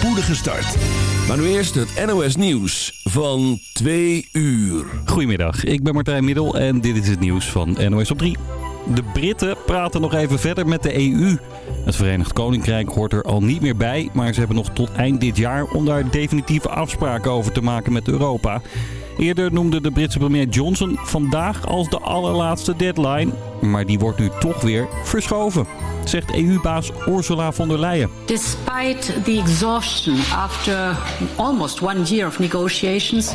spoedige start. Maar nu eerst het NOS Nieuws van 2 uur. Goedemiddag, ik ben Martijn Middel en dit is het nieuws van NOS op 3. De Britten praten nog even verder met de EU. Het Verenigd Koninkrijk hoort er al niet meer bij, maar ze hebben nog tot eind dit jaar om daar definitieve afspraken over te maken met Europa. Eerder noemde de Britse premier Johnson vandaag als de allerlaatste deadline. Maar die wordt nu toch weer verschoven, zegt EU-baas Ursula von der Leyen. Despite the exhaustion after almost one year of negotiations,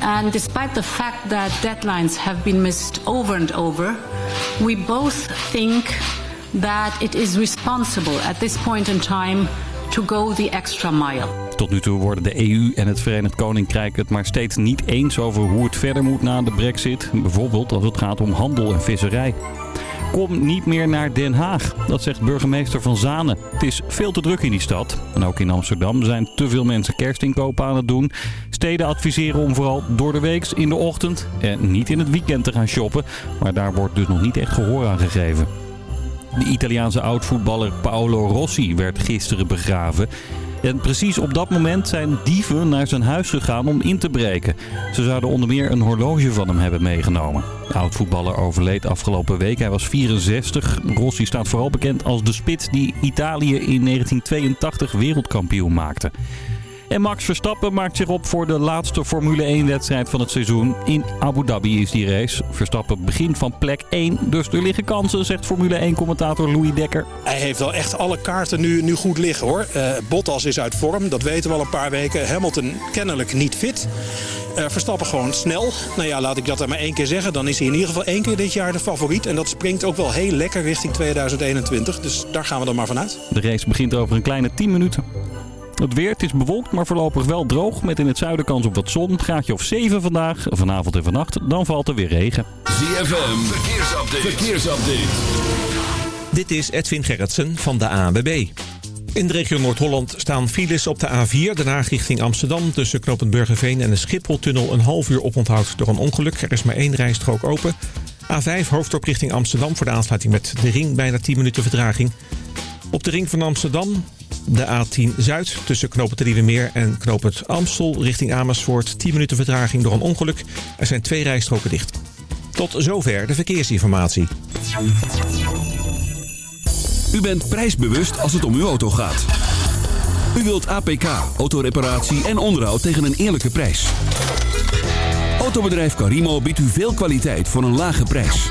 and despite the fact that deadlines have been missed over and over, we both think that it is responsible at this point in time to go the extra mile. Tot nu toe worden de EU en het Verenigd Koninkrijk het maar steeds niet eens over hoe het verder moet na de brexit. Bijvoorbeeld als het gaat om handel en visserij. Kom niet meer naar Den Haag, dat zegt burgemeester Van Zanen. Het is veel te druk in die stad. En ook in Amsterdam zijn te veel mensen kerstinkopen aan het doen. Steden adviseren om vooral door de weeks in de ochtend en niet in het weekend te gaan shoppen. Maar daar wordt dus nog niet echt gehoor aan gegeven. De Italiaanse oud-voetballer Paolo Rossi werd gisteren begraven. En precies op dat moment zijn dieven naar zijn huis gegaan om in te breken. Ze zouden onder meer een horloge van hem hebben meegenomen. De oud-voetballer overleed afgelopen week. Hij was 64. Rossi staat vooral bekend als de spits die Italië in 1982 wereldkampioen maakte. En Max Verstappen maakt zich op voor de laatste Formule 1-wedstrijd van het seizoen. In Abu Dhabi is die race. Verstappen begint van plek 1, dus er liggen kansen, zegt Formule 1-commentator Louis Dekker. Hij heeft wel echt alle kaarten nu, nu goed liggen hoor. Uh, Bottas is uit vorm, dat weten we al een paar weken. Hamilton kennelijk niet fit. Uh, Verstappen gewoon snel. Nou ja, laat ik dat er maar één keer zeggen. Dan is hij in ieder geval één keer dit jaar de favoriet. En dat springt ook wel heel lekker richting 2021. Dus daar gaan we dan maar vanuit. De race begint over een kleine 10 minuten. Het weer, het is bewolkt, maar voorlopig wel droog. Met in het zuiden kans op wat zon. Graadje of 7 vandaag. Vanavond en vannacht. Dan valt er weer regen. ZFM, verkeersupdate. verkeersupdate. Dit is Edwin Gerritsen van de ANWB. In de regio Noord-Holland staan files op de A4, Den Haag richting Amsterdam... tussen Knopend Burgerveen en de Schipholtunnel een half uur oponthoud door een ongeluk. Er is maar één rijstrook open. A5 hoofdop richting Amsterdam voor de aansluiting met de ring, bijna 10 minuten vertraging. Op de ring van Amsterdam de A10 Zuid tussen knooppunt Meer en knooppunt Amstel richting Amersfoort. 10 minuten vertraging door een ongeluk. Er zijn twee rijstroken dicht. Tot zover de verkeersinformatie. U bent prijsbewust als het om uw auto gaat. U wilt APK, autoreparatie en onderhoud tegen een eerlijke prijs. Autobedrijf Carimo biedt u veel kwaliteit voor een lage prijs.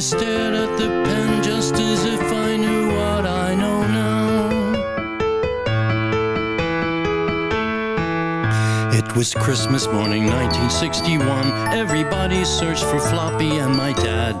stared at the pen just as if I knew what I know now. It was Christmas morning 1961. Everybody searched for Floppy and my dad.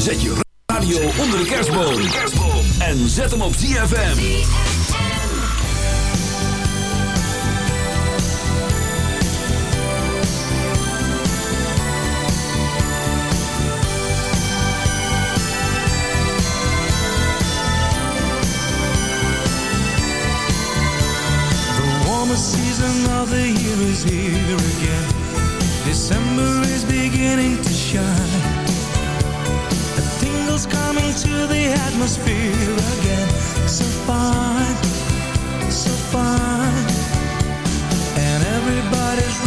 Zet je radio onder de kerstboom. En zet hem op ZFM. The warmest season of the year is here again. December is beginning to shine. Tingle's coming to the atmosphere again. So fine, so fine. And everybody's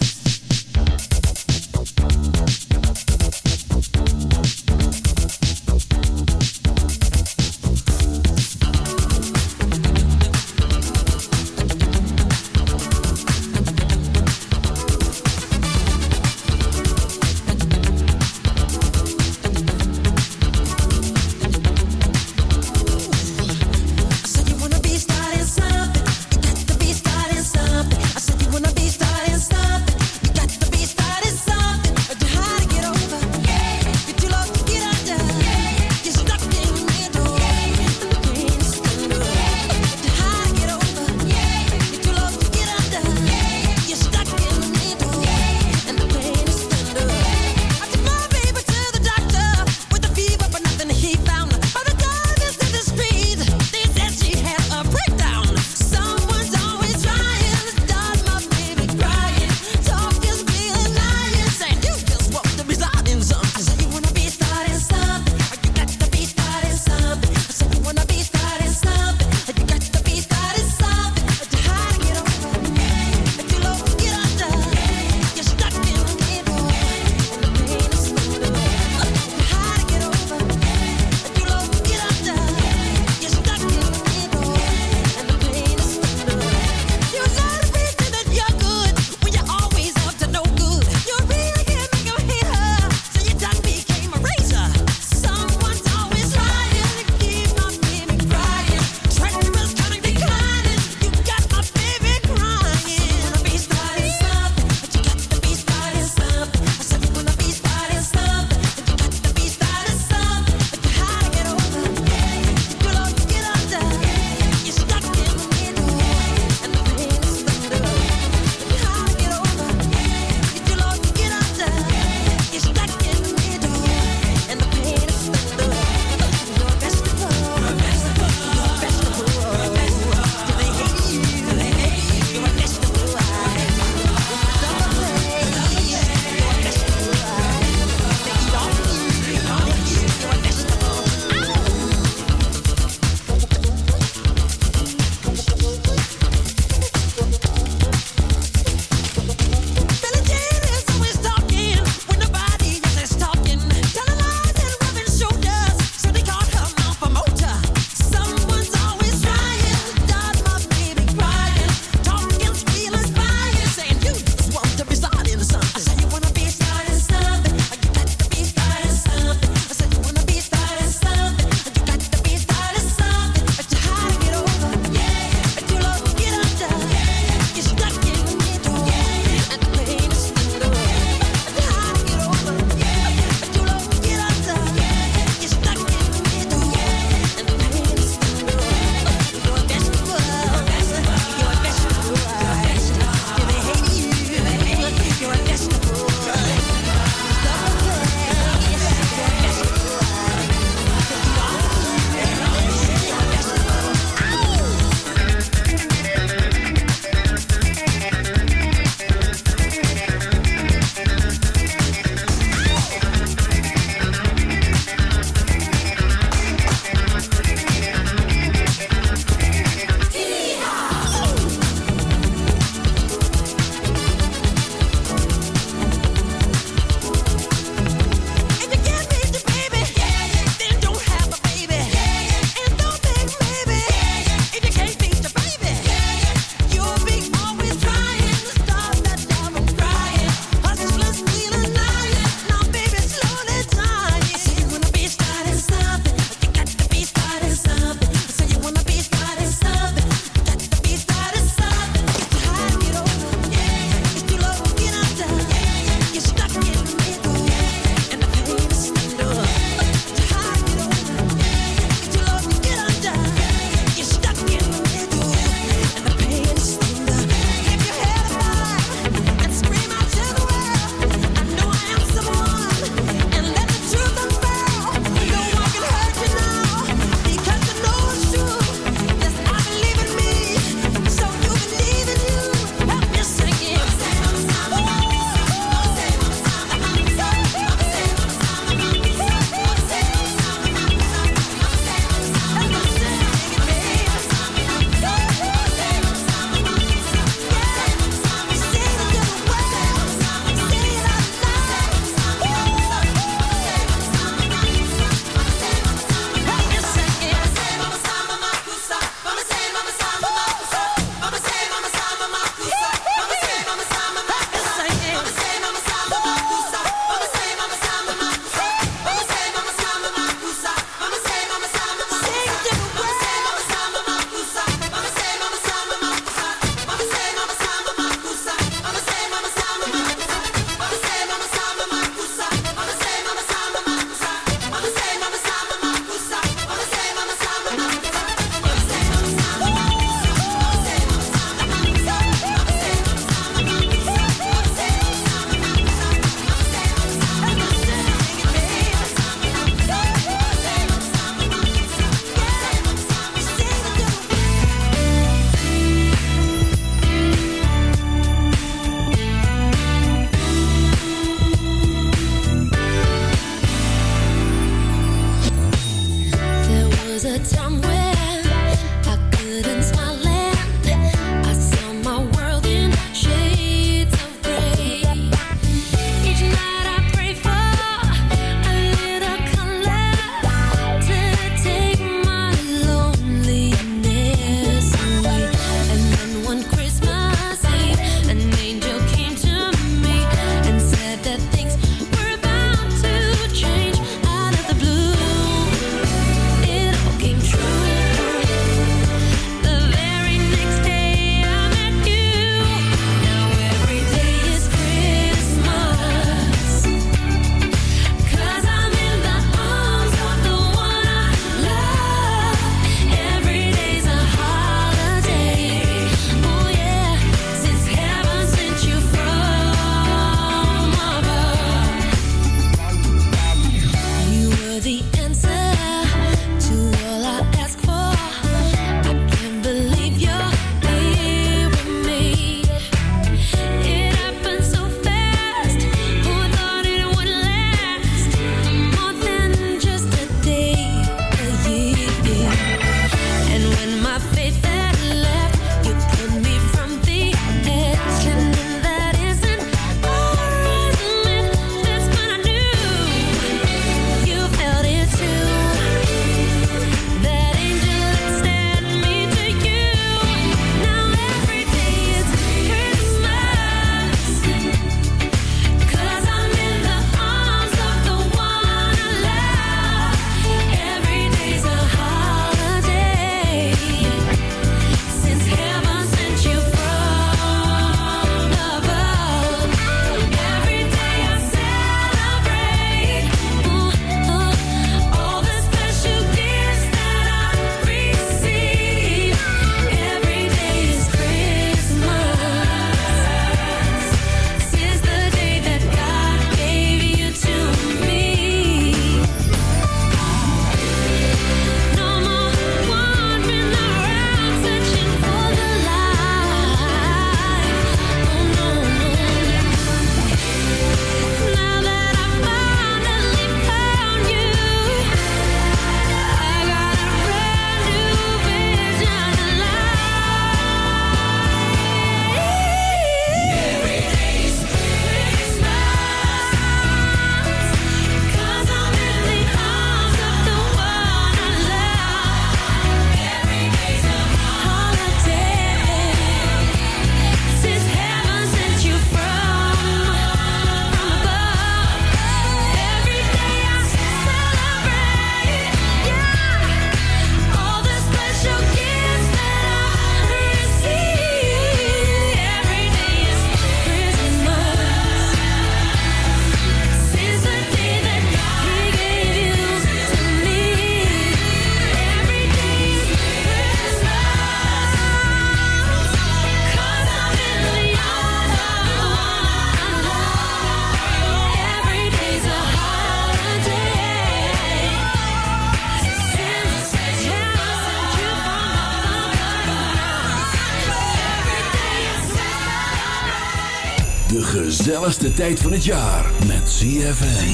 Gezelligste tijd van het jaar met ZFM.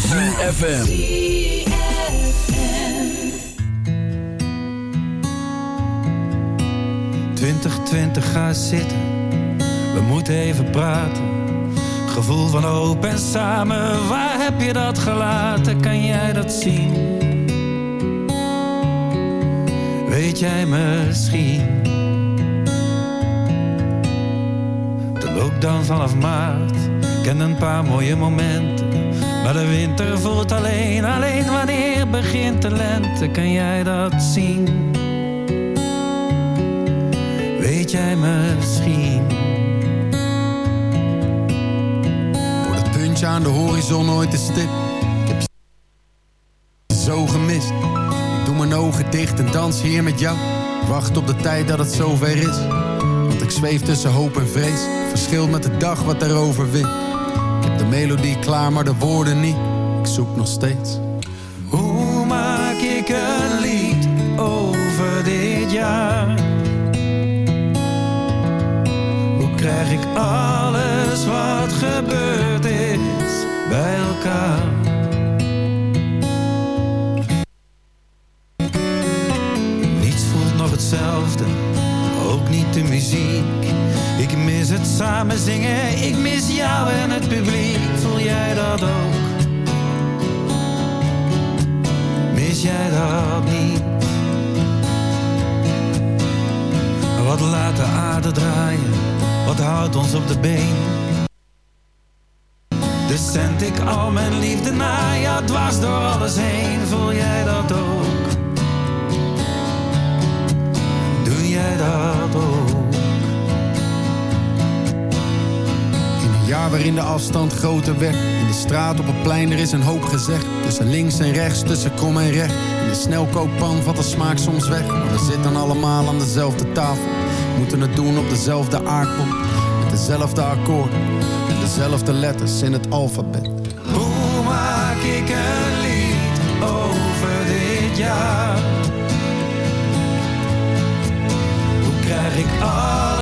ZFM. 2020 ga zitten, we moeten even praten. Gevoel van hoop en samen, waar heb je dat gelaten? Kan jij dat zien? Weet jij misschien? De lockdown vanaf maart kende een paar mooie momenten. Maar de winter voelt alleen, alleen wanneer begint de lente? Kan jij dat zien? Weet jij misschien? Wordt het puntje aan de horizon ooit te stip? Ik heb zo gemist. Ik doe mijn ogen dicht en dans hier met jou. Wacht op de tijd dat het zover is. Want ik zweef tussen hoop en vrees. Verschilt met de dag wat erover wint. De melodie klaar, maar de woorden niet. Ik zoek nog steeds. Hoe maak ik een lied over dit jaar? Hoe krijg ik alles wat gebeurd is bij elkaar? Niets voelt nog hetzelfde, ook niet de muziek. Ik mis het samen zingen, ik mis jou en het publiek. Voel jij dat ook? Mis jij dat niet? Wat laat de aarde draaien? Wat houdt ons op de been? Dus zend ik al mijn liefde naar jou dwars door alles heen. Voel jij dat ook? Doe jij dat waarin de afstand groter werd. In de straat op het plein, er is een hoop gezegd. Tussen links en rechts, tussen krom en recht. In de snelkookpan valt de smaak soms weg. Maar we zitten allemaal aan dezelfde tafel. Moeten het doen op dezelfde aardbol. Met dezelfde akkoorden. En dezelfde letters in het alfabet. Hoe maak ik een lied over dit jaar? Hoe krijg ik alles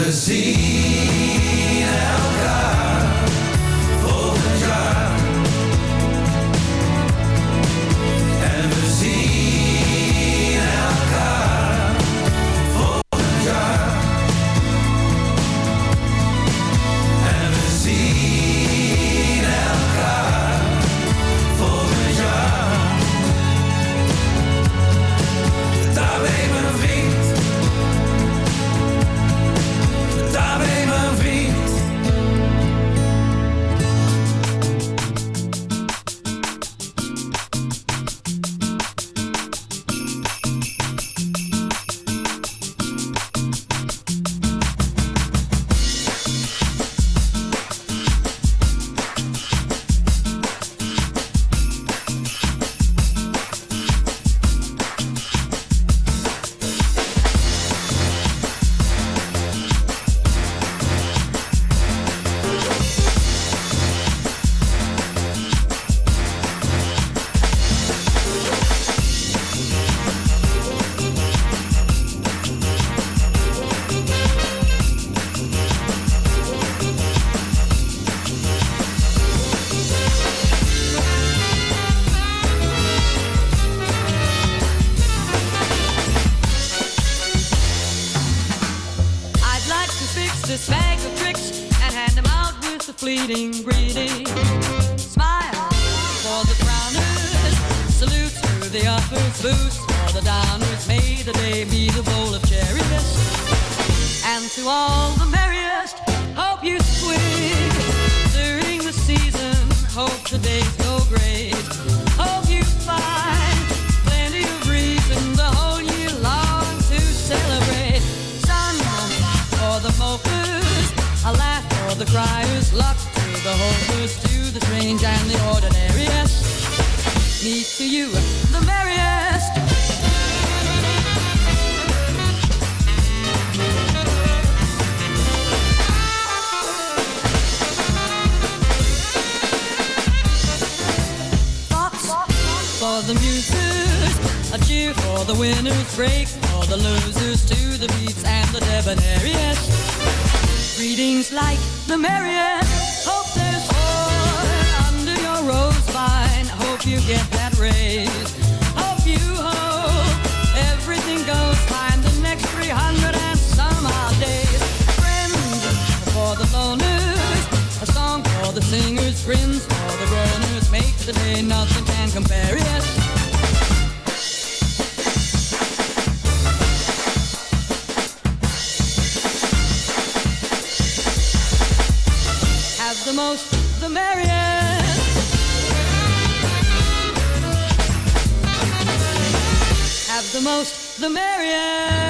En we day be the bowl of cherry to all the merriest. Hope you swing during the season. Hope the days go great. Hope you find plenty of reason the whole year long to celebrate. Sun for the mopers, a laugh for the criers, luck to the hopers, to the strange and the ordinary. Me to you, the merriest. A cheer for the winners, break for the losers, to the beats and the debonair. Yes, greetings like the merriest. Hope there's joy under your rose vine. Hope you get that raise. Hope you hope everything goes fine the next 300 and some odd days. Friends for the loners, a song for the singers, grins for the groaners. Make the day nothing can compare. Yes. The merriest. Have the most, the merriest.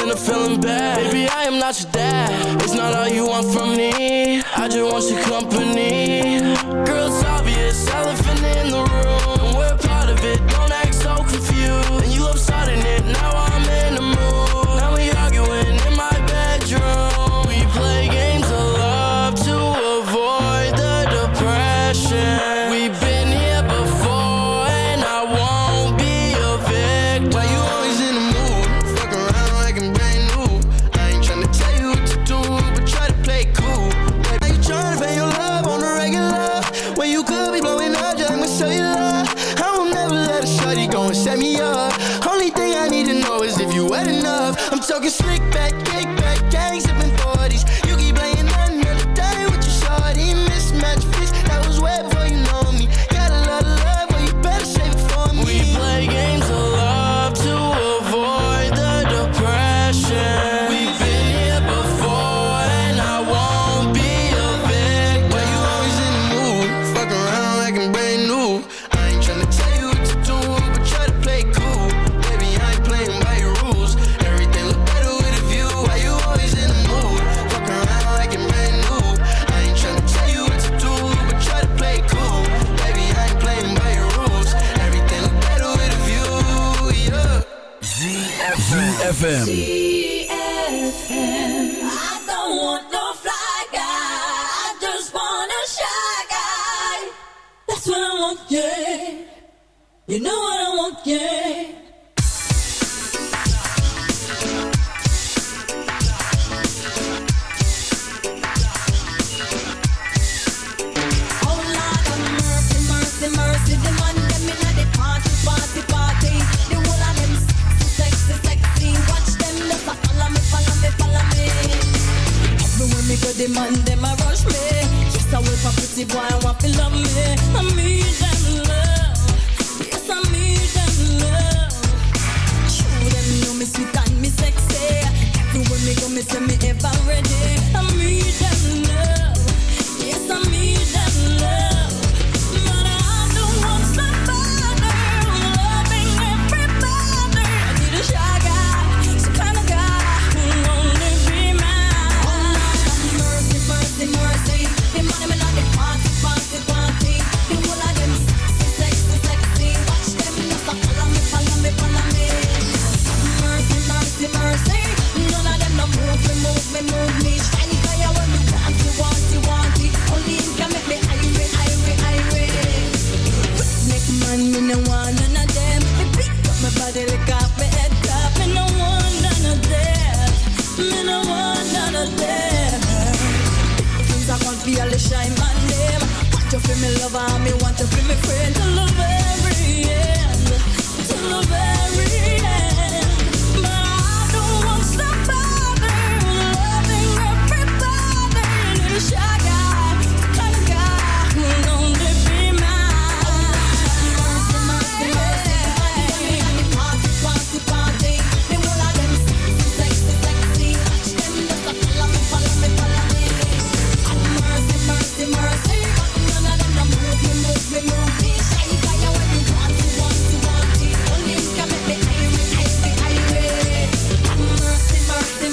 and I'm feeling bad. Baby, I am not your dad. It's not all you want from me. I just want your company. I want to love me.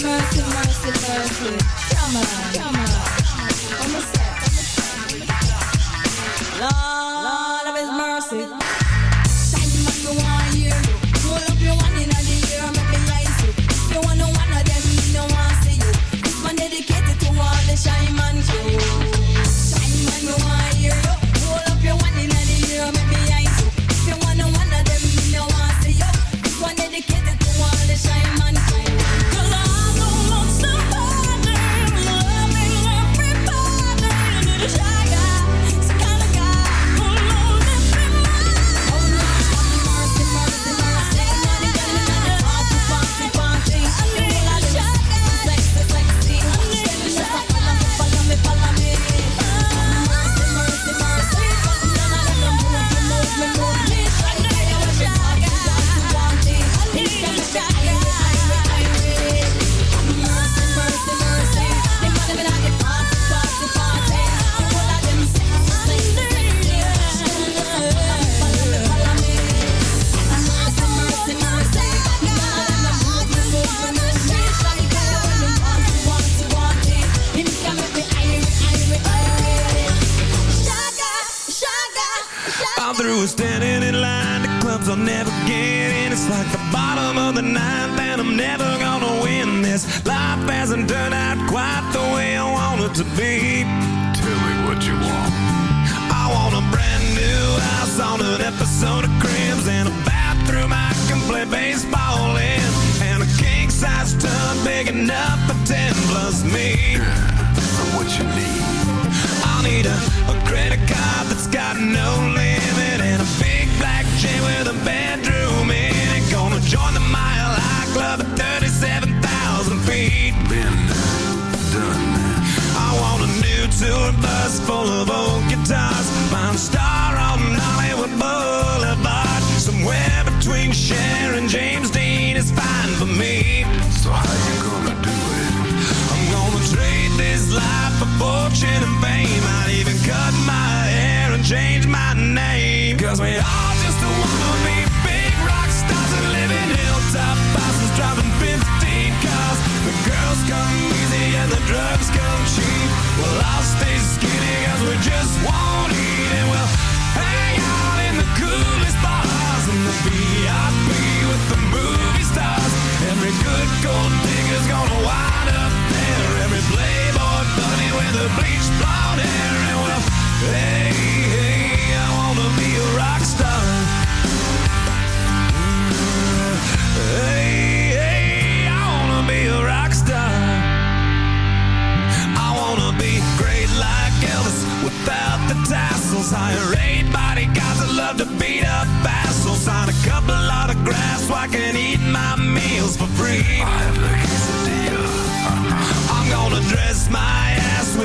mercy, mercy, mercy. Come on, come on. With blonde hair. And well, hey, hey, I wanna be a rock star. Hey, hey, I wanna be a rock star. I wanna be great like Elvis without the tassels. Hire eight bodyguards that love to beat up assholes. Sign a couple autographs so I can eat my meals for free. I have the quesadilla. I'm gonna dress my ass with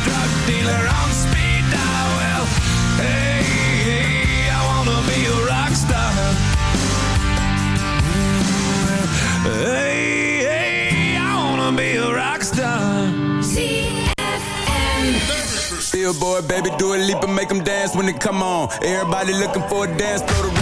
drug dealer on speed dial. Well, hey, hey, I wanna be a rock star. Hey, hey, I wanna be a rock star. Billboard, baby, Dua Lipa and make them dance when they come on. Everybody looking for a dance floor to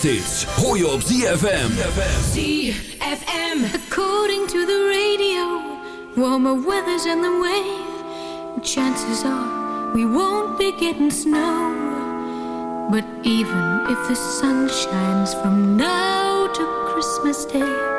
kerstdienst. Op ZFM. ZFM. According to the radio, warmer weather's on the way. Chances are we won't be getting snow. But even if the sun shines from now to Christmas Day.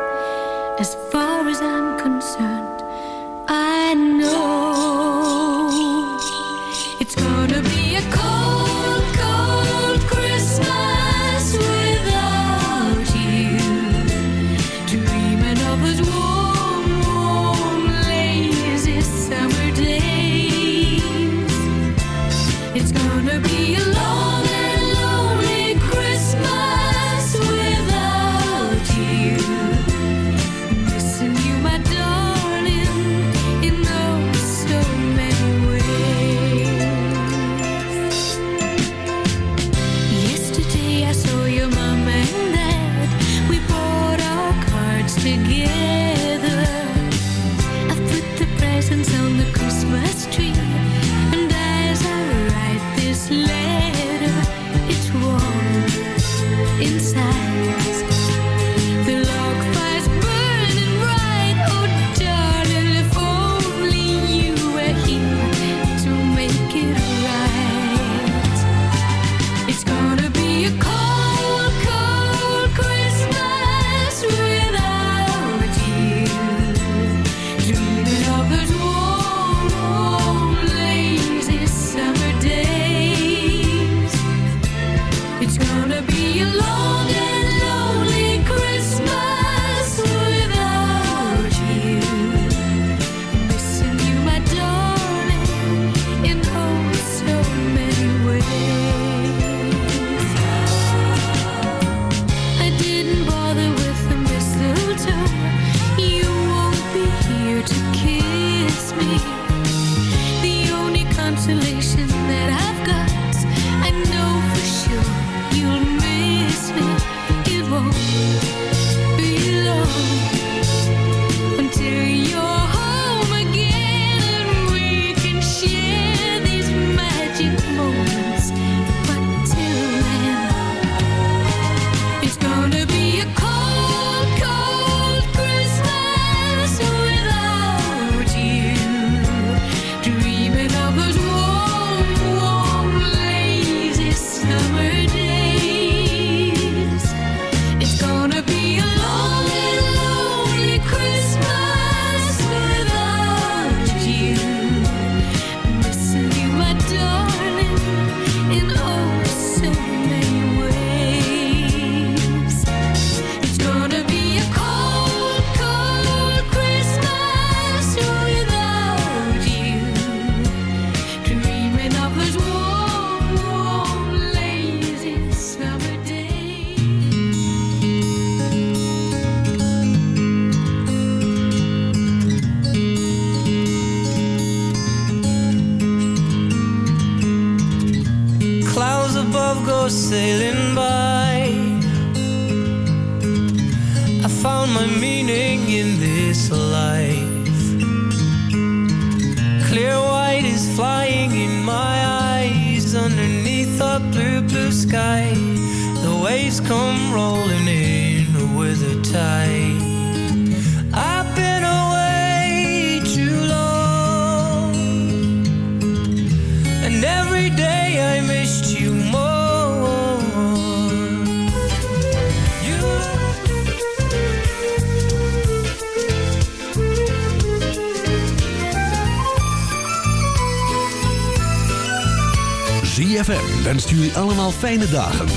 fijne dagen.